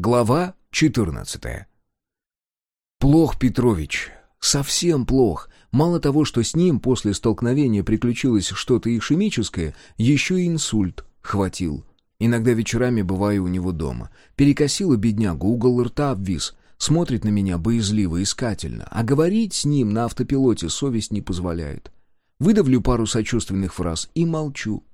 Глава 14 Плох Петрович. Совсем плох. Мало того, что с ним после столкновения приключилось что-то ишемическое, еще и инсульт хватил. Иногда вечерами бываю у него дома. Перекосила беднягу, угол рта обвис. Смотрит на меня боязливо, искательно. А говорить с ним на автопилоте совесть не позволяет. Выдавлю пару сочувственных фраз и молчу.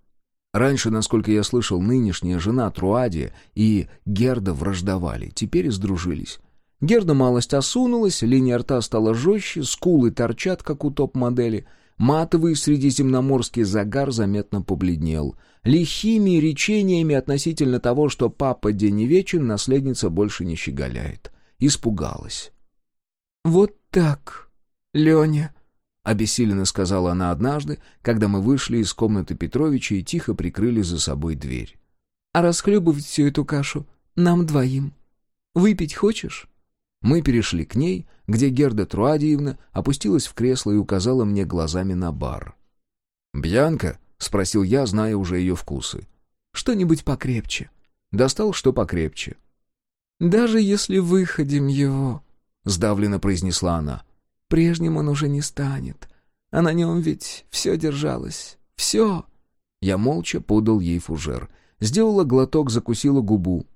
Раньше, насколько я слышал, нынешняя жена Труадия и Герда враждовали, теперь сдружились. Герда малость осунулась, линия рта стала жестче, скулы торчат, как у топ-модели. Матовый средиземноморский загар заметно побледнел. Лихими речениями относительно того, что папа день и вечен, наследница больше не щеголяет. Испугалась. «Вот так, Леня», — обессиленно сказала она однажды, когда мы вышли из комнаты Петровича и тихо прикрыли за собой дверь. «А расхлебывать всю эту кашу нам двоим. Выпить хочешь?» Мы перешли к ней, где Герда Труадиевна опустилась в кресло и указала мне глазами на бар. «Бьянка?» — спросил я, зная уже ее вкусы. «Что-нибудь покрепче». Достал что покрепче. «Даже если выходим его», — сдавленно произнесла она, — Прежним он уже не станет. А на нем ведь все держалось. Все. Я молча подал ей фужер. Сделала глоток, закусила губу.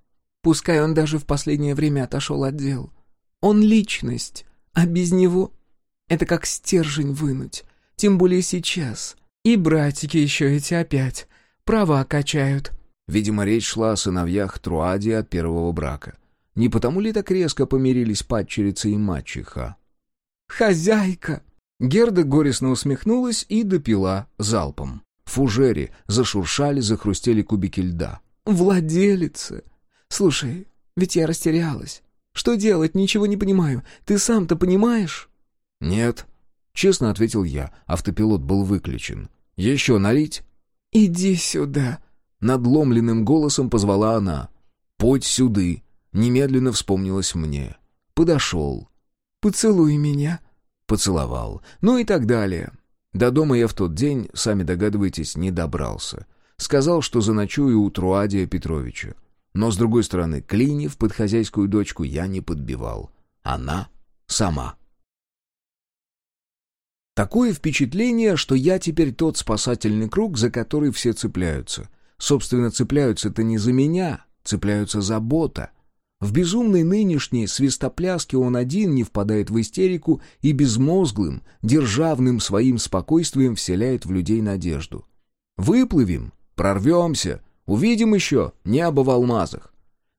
Пускай он даже в последнее время отошел от дел. Он личность, а без него это как стержень вынуть. Тем более сейчас. И братики еще эти опять. Права качают. Видимо, речь шла о сыновьях Труади от первого брака. Не потому ли так резко помирились падчерица и мачеха? «Хозяйка!» Герда горестно усмехнулась и допила залпом. В фужере зашуршали, захрустели кубики льда. «Владелица! Слушай, ведь я растерялась. Что делать, ничего не понимаю. Ты сам-то понимаешь?» «Нет», — честно ответил я. Автопилот был выключен. «Еще налить?» «Иди сюда», — надломленным голосом позвала она. «Подь сюды», — немедленно вспомнилось мне. Подошел. Поцелуй меня». Поцеловал. Ну и так далее. До дома я в тот день, сами догадываетесь, не добрался. Сказал, что заночую у Труадия Петровича. Но, с другой стороны, Клинев под хозяйскую дочку я не подбивал. Она сама. Такое впечатление, что я теперь тот спасательный круг, за который все цепляются. Собственно, цепляются-то не за меня, цепляются за бота. В безумной нынешней свистопляске он один не впадает в истерику и безмозглым, державным своим спокойствием вселяет в людей надежду. Выплывем, прорвемся, увидим еще небо в алмазах.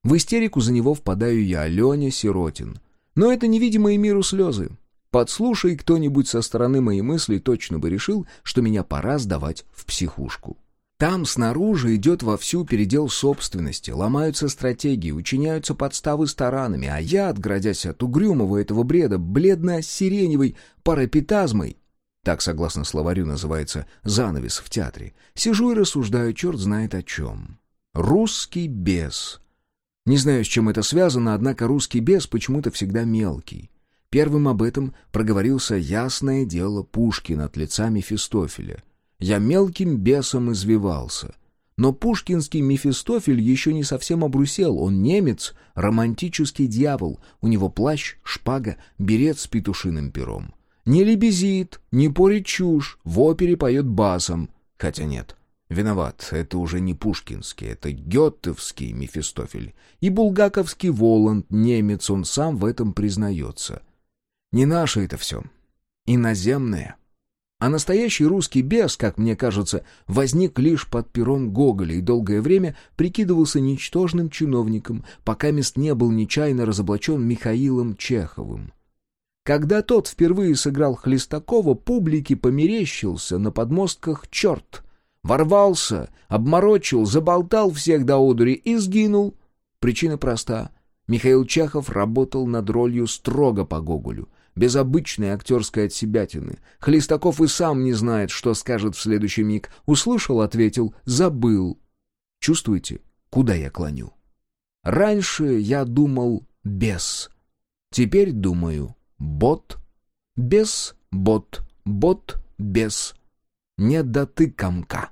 В истерику за него впадаю я, Леня Сиротин. Но это невидимые миру слезы. Подслушай кто-нибудь со стороны моей мысли, точно бы решил, что меня пора сдавать в психушку. Там снаружи идет вовсю передел собственности, ломаются стратегии, учиняются подставы с таранами, а я, отградясь от угрюмого этого бреда, бледно-сиреневой парапитазмой, так, согласно словарю, называется занавес в театре, сижу и рассуждаю, черт знает о чем. Русский бес. Не знаю, с чем это связано, однако русский бес почему-то всегда мелкий. Первым об этом проговорился ясное дело Пушкин от лица Мефистофеля — я мелким бесом извивался. Но пушкинский Мефистофель еще не совсем обрусел, он немец, романтический дьявол, у него плащ, шпага, берет с петушиным пером. Не лебезит, не порит чушь, в опере поет басом. Хотя нет, виноват, это уже не пушкинский, это геттовский Мефистофель. И булгаковский Воланд, немец, он сам в этом признается. Не наше это все, иноземное. А настоящий русский бес, как мне кажется, возник лишь под пером Гоголя и долгое время прикидывался ничтожным чиновником, пока мест не был нечаянно разоблачен Михаилом Чеховым. Когда тот впервые сыграл Хлестакова, публике померещился на подмостках черт. Ворвался, обморочил, заболтал всех до одури и сгинул. Причина проста. Михаил Чехов работал над ролью строго по Гоголю — без обычной актерской отсебятины. Хлестаков и сам не знает, что скажет в следующий миг. Услышал, ответил, забыл. Чувствуете, куда я клоню? Раньше я думал «без». Теперь думаю «бот». Без, бот, бот, без. Не дотыкомка.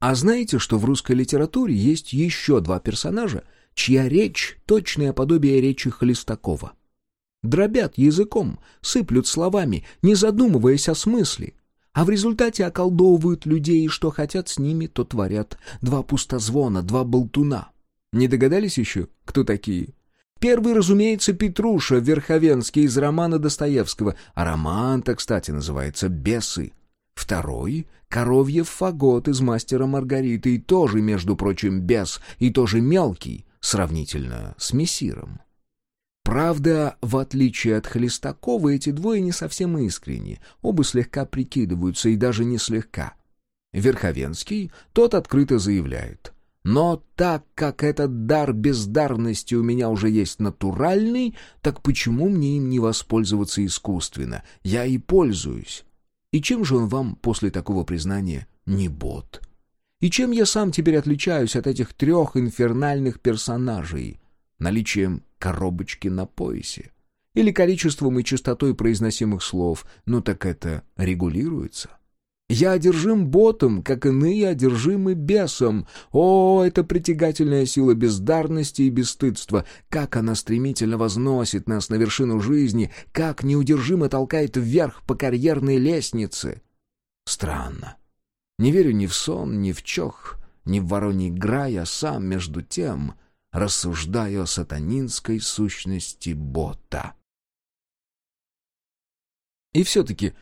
А знаете, что в русской литературе есть еще два персонажа, чья речь — точное подобие речи Хлестакова. Дробят языком, сыплют словами, не задумываясь о смысле. А в результате околдовывают людей, и что хотят с ними, то творят. Два пустозвона, два болтуна. Не догадались еще, кто такие? Первый, разумеется, Петруша Верховенский из романа Достоевского, а роман-то, кстати, называется «Бесы». Второй — Коровьев фагот из «Мастера Маргариты», и тоже, между прочим, бес, и тоже мелкий, сравнительно с мессиром. Правда, в отличие от Хлестакова, эти двое не совсем искренни, оба слегка прикидываются, и даже не слегка. Верховенский, тот открыто заявляет. Но так как этот дар бездарности у меня уже есть натуральный, так почему мне им не воспользоваться искусственно? Я и пользуюсь. И чем же он вам после такого признания не бот? И чем я сам теперь отличаюсь от этих трех инфернальных персонажей? Наличием коробочки на поясе? Или количеством и частотой произносимых слов? Ну так это регулируется. Я одержим ботом, как иные одержимы бесом. О, это притягательная сила бездарности и бесстыдства! Как она стремительно возносит нас на вершину жизни, как неудержимо толкает вверх по карьерной лестнице! Странно. Не верю ни в сон, ни в чох, ни в вороний грай, а сам, между тем, рассуждаю о сатанинской сущности бота. И все-таки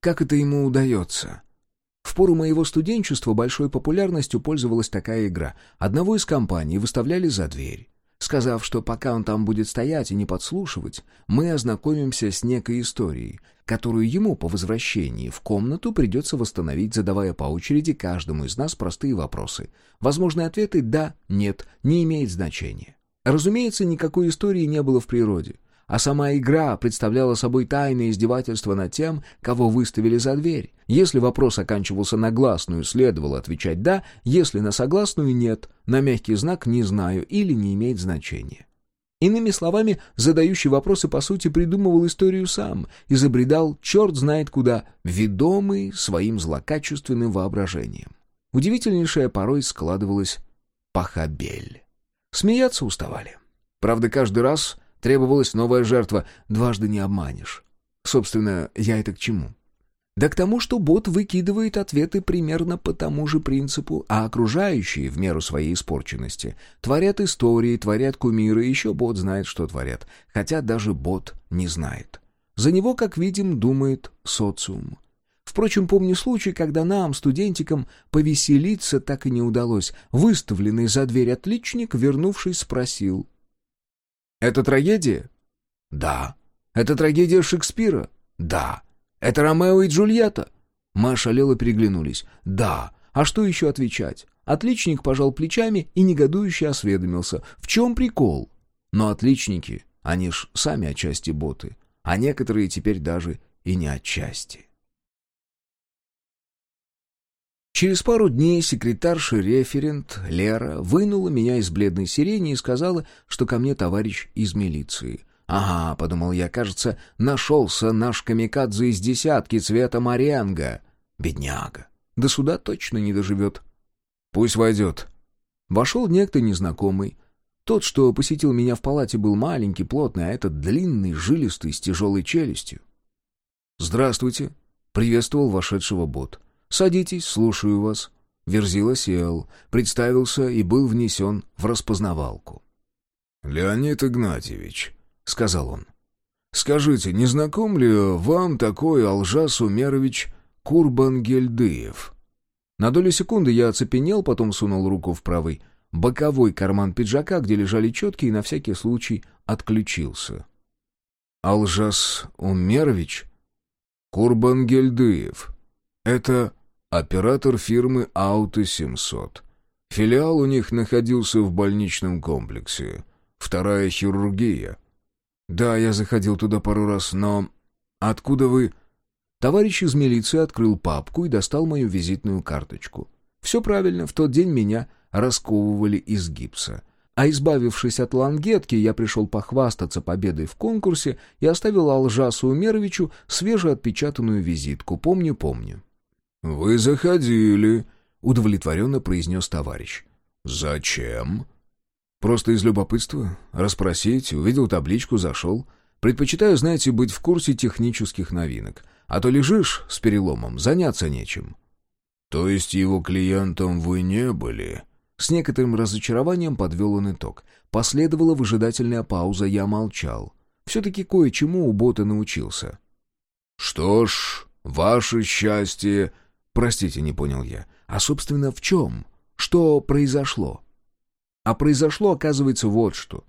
как это ему удается? В пору моего студенчества большой популярностью пользовалась такая игра. Одного из компаний выставляли за дверь. Сказав, что пока он там будет стоять и не подслушивать, мы ознакомимся с некой историей, которую ему по возвращении в комнату придется восстановить, задавая по очереди каждому из нас простые вопросы. Возможные ответы «да», «нет» не имеет значения. Разумеется, никакой истории не было в природе а сама игра представляла собой тайное издевательство над тем, кого выставили за дверь. Если вопрос оканчивался на гласную, следовало отвечать «да», если на согласную «нет», на мягкий знак «не знаю» или «не имеет значения». Иными словами, задающий вопросы по сути придумывал историю сам, изобредал черт знает куда, ведомый своим злокачественным воображением. Удивительнейшая порой складывалась пахабель. Смеяться уставали. Правда, каждый раз Требовалась новая жертва, дважды не обманешь. Собственно, я это к чему? Да к тому, что бот выкидывает ответы примерно по тому же принципу, а окружающие, в меру своей испорченности, творят истории, творят кумиры, еще бот знает, что творят, хотя даже бот не знает. За него, как видим, думает социум. Впрочем, помню случай, когда нам, студентикам, повеселиться так и не удалось. Выставленный за дверь отличник, вернувшись, спросил, это трагедия? Да. Это трагедия Шекспира? Да. Это Ромео и Джульетта? Мы ошалело переглянулись. Да. А что еще отвечать? Отличник пожал плечами и негодующе осведомился. В чем прикол? Но отличники, они ж сами отчасти боты, а некоторые теперь даже и не отчасти. Через пару дней секретарша-референт Лера вынула меня из бледной сирени и сказала, что ко мне товарищ из милиции. «Ага», — подумал я, — «кажется, нашелся наш камикадзе из десятки цвета моренго. Бедняга. До суда точно не доживет». «Пусть войдет». Вошел некто незнакомый. Тот, что посетил меня в палате, был маленький, плотный, а этот длинный, жилистый, с тяжелой челюстью. «Здравствуйте», — приветствовал вошедшего бот. «Садитесь, слушаю вас». Верзила сел, представился и был внесен в распознавалку. «Леонид Игнатьевич», — сказал он, — «скажите, не знаком ли вам такой Алжас Умерович Курбангельдыев?» На долю секунды я оцепенел, потом сунул руку в правый боковой карман пиджака, где лежали четки, и на всякий случай отключился. «Алжас Умерович? Курбангельдыев. Это оператор фирмы «Ауто-700». Филиал у них находился в больничном комплексе. Вторая хирургия. Да, я заходил туда пару раз, но... Откуда вы... Товарищ из милиции открыл папку и достал мою визитную карточку. Все правильно, в тот день меня расковывали из гипса. А избавившись от лангетки, я пришел похвастаться победой в конкурсе и оставил Алжасу Умеровичу свежеотпечатанную визитку. Помню, помню. «Вы заходили», — удовлетворенно произнес товарищ. «Зачем?» Просто из любопытства. Расспросить, увидел табличку, зашел. Предпочитаю, знаете, быть в курсе технических новинок. А то лежишь с переломом, заняться нечем». «То есть его клиентом вы не были?» С некоторым разочарованием подвел он итог. Последовала выжидательная пауза, я молчал. Все-таки кое-чему у бота научился. «Что ж, ваше счастье...» «Простите, не понял я. А, собственно, в чем? Что произошло?» А произошло, оказывается, вот что.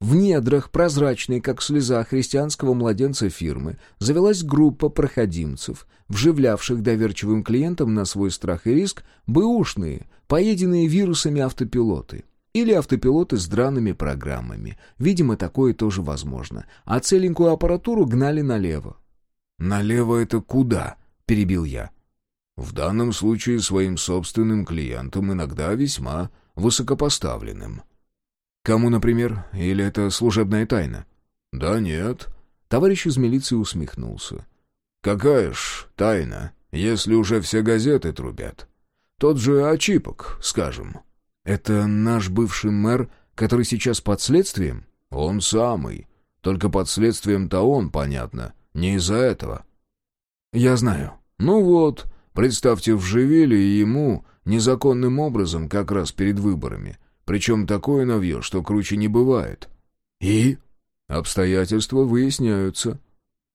В недрах, прозрачной, как слеза христианского младенца фирмы, завелась группа проходимцев, вживлявших доверчивым клиентам на свой страх и риск бэушные, поеденные вирусами автопилоты. Или автопилоты с драными программами. Видимо, такое тоже возможно. А целенькую аппаратуру гнали налево. «Налево это куда?» — перебил я. «В данном случае своим собственным клиентам, иногда весьма высокопоставленным». «Кому, например? Или это служебная тайна?» «Да нет». Товарищ из милиции усмехнулся. «Какая ж тайна, если уже все газеты трубят? Тот же Ачипок, скажем». «Это наш бывший мэр, который сейчас под следствием?» «Он самый. Только под следствием-то он, понятно, не из-за этого». «Я знаю». «Ну вот, представьте, вживили ему незаконным образом как раз перед выборами. Причем такое навье, что круче не бывает». «И?» «Обстоятельства выясняются».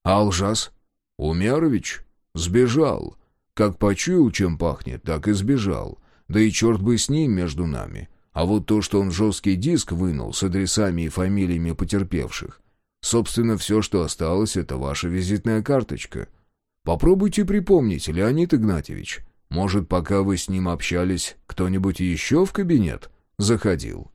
«А Алжас?» «Умярович сбежал. Как почуял, чем пахнет, так и сбежал. Да и черт бы с ним между нами. А вот то, что он жесткий диск вынул с адресами и фамилиями потерпевших, собственно, все, что осталось, это ваша визитная карточка. Попробуйте припомнить, Леонид Игнатьевич. Может, пока вы с ним общались, кто-нибудь еще в кабинет заходил?»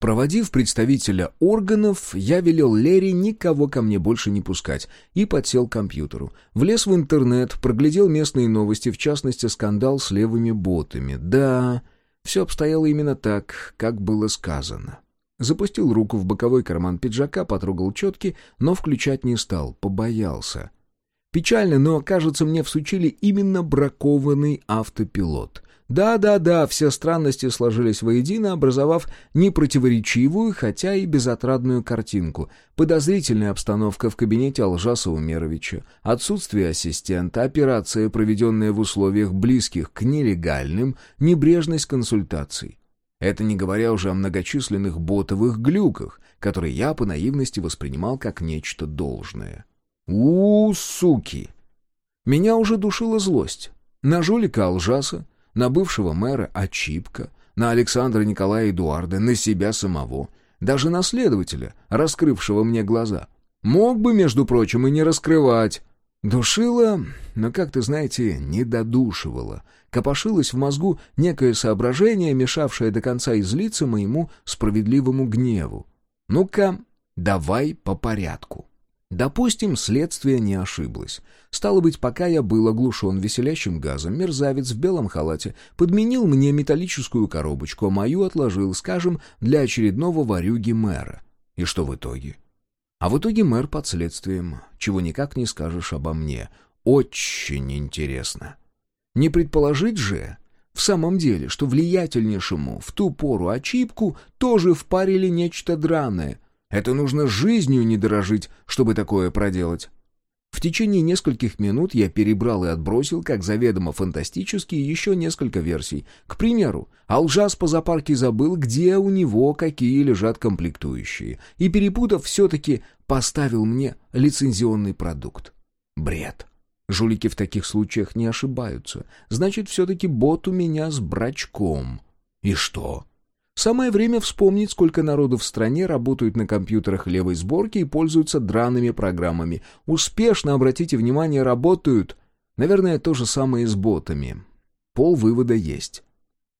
Проводив представителя органов, я велел Лерри никого ко мне больше не пускать и подсел к компьютеру. Влез в интернет, проглядел местные новости, в частности, скандал с левыми ботами. Да, все обстояло именно так, как было сказано. Запустил руку в боковой карман пиджака, потрогал четки, но включать не стал, побоялся. Печально, но, кажется, мне всучили именно бракованный автопилот — да-да-да, все странности сложились воедино, образовав непротиворечивую, хотя и безотрадную картинку. Подозрительная обстановка в кабинете Алжаса Умеровича, отсутствие ассистента, операция, проведенная в условиях близких к нелегальным, небрежность консультаций. Это не говоря уже о многочисленных ботовых глюках, которые я по наивности воспринимал как нечто должное. у, суки! Меня уже душила злость. На жулика Алжаса, на бывшего мэра Ачипка, на Александра Николая Эдуарда, на себя самого, даже на следователя, раскрывшего мне глаза. Мог бы, между прочим, и не раскрывать. Душила, но, как-то, знаете, не додушивала. Копошилось в мозгу некое соображение, мешавшее до конца излиться моему справедливому гневу. Ну-ка, давай по порядку. Допустим, следствие не ошиблось. Стало быть, пока я был оглушен веселящим газом, мерзавец в белом халате подменил мне металлическую коробочку, а мою отложил, скажем, для очередного варюги мэра. И что в итоге? А в итоге мэр под следствием, чего никак не скажешь обо мне. Очень интересно. Не предположить же, в самом деле, что влиятельнейшему в ту пору Ачипку тоже впарили нечто драное — это нужно жизнью не дорожить, чтобы такое проделать. В течение нескольких минут я перебрал и отбросил, как заведомо фантастические, еще несколько версий. К примеру, Алжас по зоопарке забыл, где у него какие лежат комплектующие, и, перепутав, все-таки поставил мне лицензионный продукт. Бред. Жулики в таких случаях не ошибаются. Значит, все-таки бот у меня с брачком. И что? Самое время вспомнить, сколько народу в стране работают на компьютерах левой сборки и пользуются драными программами. Успешно, обратите внимание, работают. Наверное, то же самое и с ботами. Пол вывода есть.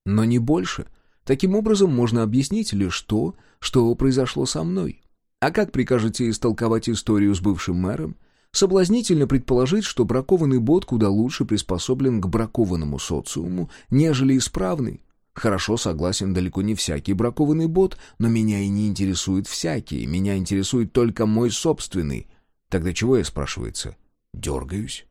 Но не больше. Таким образом, можно объяснить лишь то, что произошло со мной. А как прикажете истолковать историю с бывшим мэром? Соблазнительно предположить, что бракованный бот куда лучше приспособлен к бракованному социуму, нежели исправный. Хорошо, согласен, далеко не всякий бракованный бот, но меня и не интересует всякий, меня интересует только мой собственный. Тогда чего я, спрашивается, дергаюсь?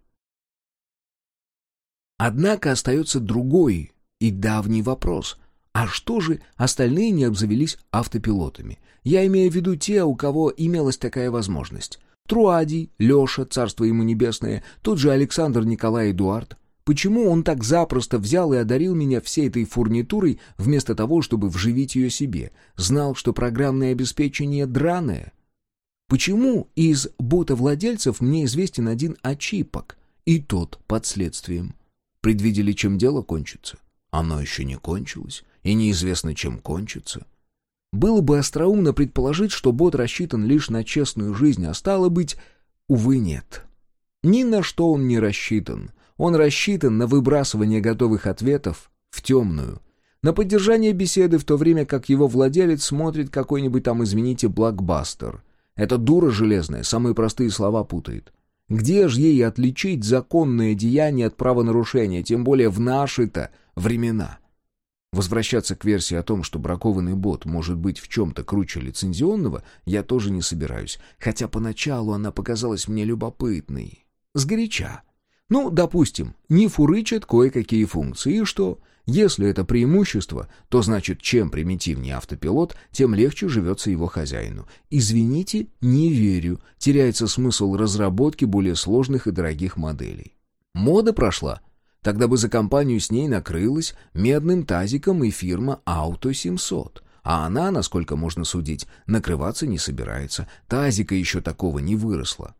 Однако остается другой и давний вопрос. А что же остальные не обзавелись автопилотами? Я имею в виду те, у кого имелась такая возможность. Труадий, Леша, царство ему небесное, тот же Александр Николай Эдуард. Почему он так запросто взял и одарил меня всей этой фурнитурой, вместо того, чтобы вживить ее себе? Знал, что программное обеспечение драное? Почему из бота-владельцев мне известен один очипок, и тот под следствием? Предвидели, чем дело кончится? Оно еще не кончилось, и неизвестно, чем кончится. Было бы остроумно предположить, что бот рассчитан лишь на честную жизнь, а стало быть, увы, нет. Ни на что он не рассчитан. Он рассчитан на выбрасывание готовых ответов в темную. На поддержание беседы, в то время как его владелец смотрит какой-нибудь там, извините, блокбастер. Эта дура железная самые простые слова путает. Где же ей отличить законное деяние от правонарушения, тем более в наши-то времена? Возвращаться к версии о том, что бракованный бот может быть в чем-то круче лицензионного, я тоже не собираюсь, хотя поначалу она показалась мне любопытной. Сгоряча. Ну, допустим, не фурычат кое-какие функции, и что? Если это преимущество, то значит, чем примитивнее автопилот, тем легче живется его хозяину. Извините, не верю. Теряется смысл разработки более сложных и дорогих моделей. Мода прошла. Тогда бы за компанию с ней накрылась медным тазиком и фирма «Ауто 700». А она, насколько можно судить, накрываться не собирается. Тазика еще такого не выросло.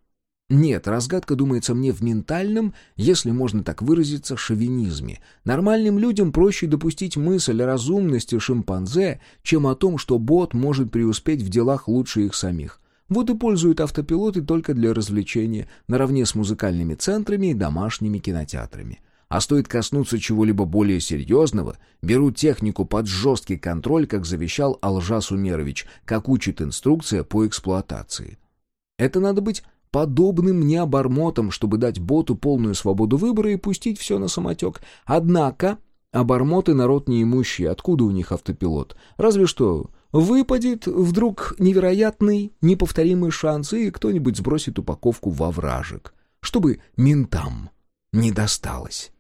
Нет, разгадка, думается мне, в ментальном, если можно так выразиться, шовинизме. Нормальным людям проще допустить мысль о разумности шимпанзе, чем о том, что бот может преуспеть в делах лучше их самих. Вот и пользуют автопилоты только для развлечения, наравне с музыкальными центрами и домашними кинотеатрами. А стоит коснуться чего-либо более серьезного, берут технику под жесткий контроль, как завещал Алжас Умерович, как учит инструкция по эксплуатации. Это надо быть подобным мне обормотом, чтобы дать боту полную свободу выбора и пустить все на самотек. Однако обормоты народ неимущий, откуда у них автопилот? Разве что выпадет вдруг невероятный, неповторимый шанс, и кто-нибудь сбросит упаковку во вражек, чтобы ментам не досталось.